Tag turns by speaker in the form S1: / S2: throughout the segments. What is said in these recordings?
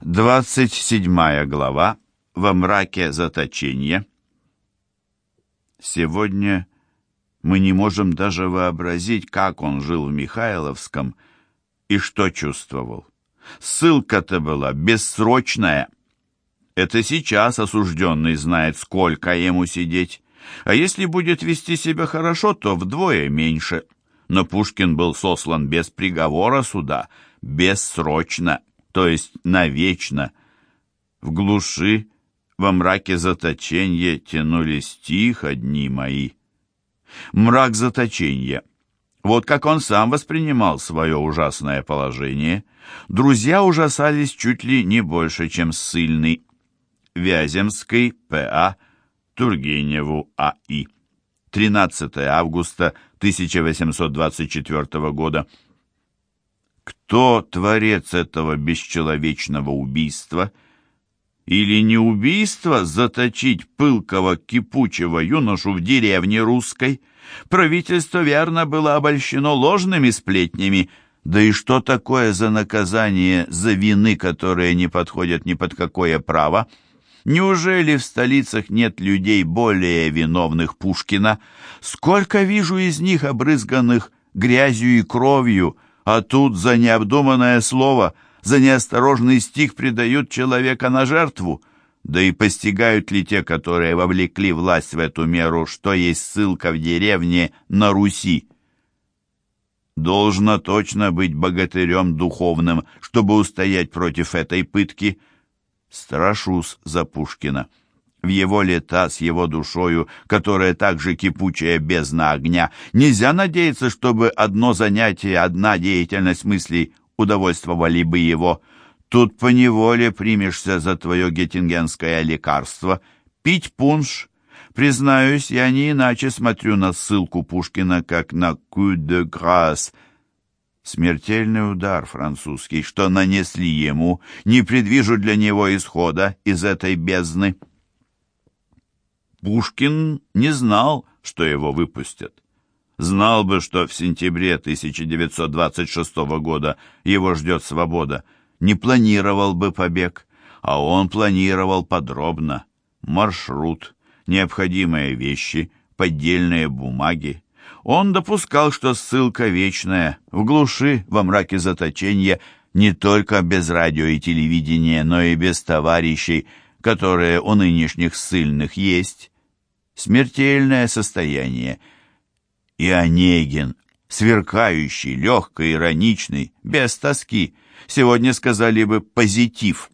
S1: 27 глава. Во мраке заточения. Сегодня мы не можем даже вообразить, как он жил в Михайловском и что чувствовал. Ссылка-то была бессрочная. Это сейчас осужденный знает, сколько ему сидеть. А если будет вести себя хорошо, то вдвое меньше. Но Пушкин был сослан без приговора суда, бессрочно то есть навечно. В глуши, во мраке заточения тянулись тихо дни мои. Мрак заточения. Вот как он сам воспринимал свое ужасное положение. Друзья ужасались чуть ли не больше, чем ссыльный. Вяземский П.А. Тургеневу А.И. 13 августа 1824 года. Кто творец этого бесчеловечного убийства? Или не убийство заточить пылкого кипучего юношу в деревне русской? Правительство верно было обольщено ложными сплетнями, да и что такое за наказание за вины, которые не подходят ни под какое право? Неужели в столицах нет людей более виновных Пушкина? Сколько вижу из них обрызганных грязью и кровью, а тут за необдуманное слово, за неосторожный стих предают человека на жертву. Да и постигают ли те, которые вовлекли власть в эту меру, что есть ссылка в деревне на Руси? Должно точно быть богатырем духовным, чтобы устоять против этой пытки. Страшусь за Пушкина в его лета с его душою, которая также кипучая бездна огня. Нельзя надеяться, чтобы одно занятие, одна деятельность мыслей удовольствовали бы его. Тут поневоле примешься за твое геттингенское лекарство. Пить пунш. Признаюсь, я не иначе смотрю на ссылку Пушкина, как на «coup de grâce», Смертельный удар французский, что нанесли ему, не предвижу для него исхода из этой бездны. Пушкин не знал, что его выпустят. Знал бы, что в сентябре 1926 года его ждет свобода, не планировал бы побег, а он планировал подробно. Маршрут, необходимые вещи, поддельные бумаги. Он допускал, что ссылка вечная, в глуши, во мраке заточения, не только без радио и телевидения, но и без товарищей, которые у нынешних ссыльных есть смертельное состояние. И Онегин, сверкающий, легкий, ироничный, без тоски, сегодня сказали бы позитив.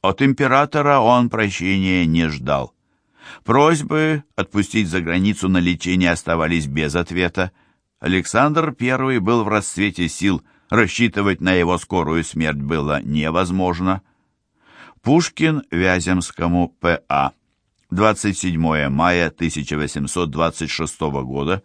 S1: От императора он прощения не ждал. Просьбы отпустить за границу на лечение оставались без ответа. Александр I был в расцвете сил, рассчитывать на его скорую смерть было невозможно. Пушкин Вяземскому П.А. 27 мая 1826 года,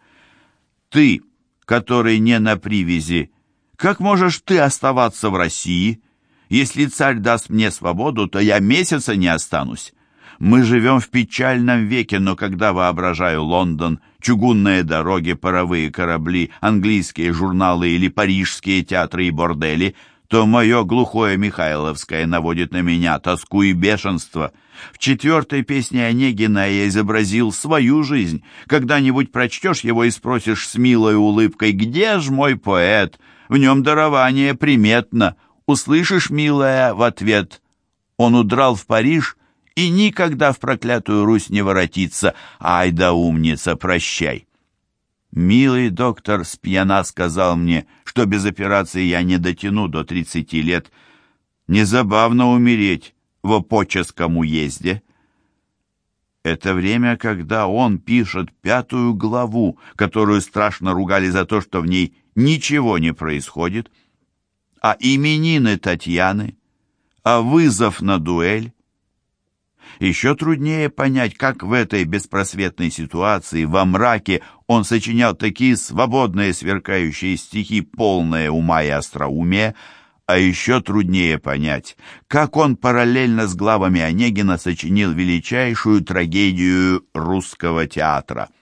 S1: ты, который не на привязи, как можешь ты оставаться в России? Если царь даст мне свободу, то я месяца не останусь. Мы живем в печальном веке, но когда воображаю Лондон, чугунные дороги, паровые корабли, английские журналы или парижские театры и бордели – то мое глухое Михайловское наводит на меня тоску и бешенство. В четвертой песне Онегина я изобразил свою жизнь. Когда-нибудь прочтешь его и спросишь с милой улыбкой, «Где ж мой поэт?» В нем дарование приметно. Услышишь, милая, в ответ, «Он удрал в Париж и никогда в проклятую Русь не воротится. Ай да умница, прощай!» Милый доктор спьяна сказал мне, что без операции я не дотяну до 30 лет. Незабавно умереть в опоческом уезде. Это время, когда он пишет пятую главу, которую страшно ругали за то, что в ней ничего не происходит, а именины Татьяны, а вызов на дуэль, еще труднее понять, как в этой беспросветной ситуации, во мраке, он сочинял такие свободные сверкающие стихи, полные ума и остроумия, а еще труднее понять, как он параллельно с главами Онегина сочинил величайшую трагедию русского театра –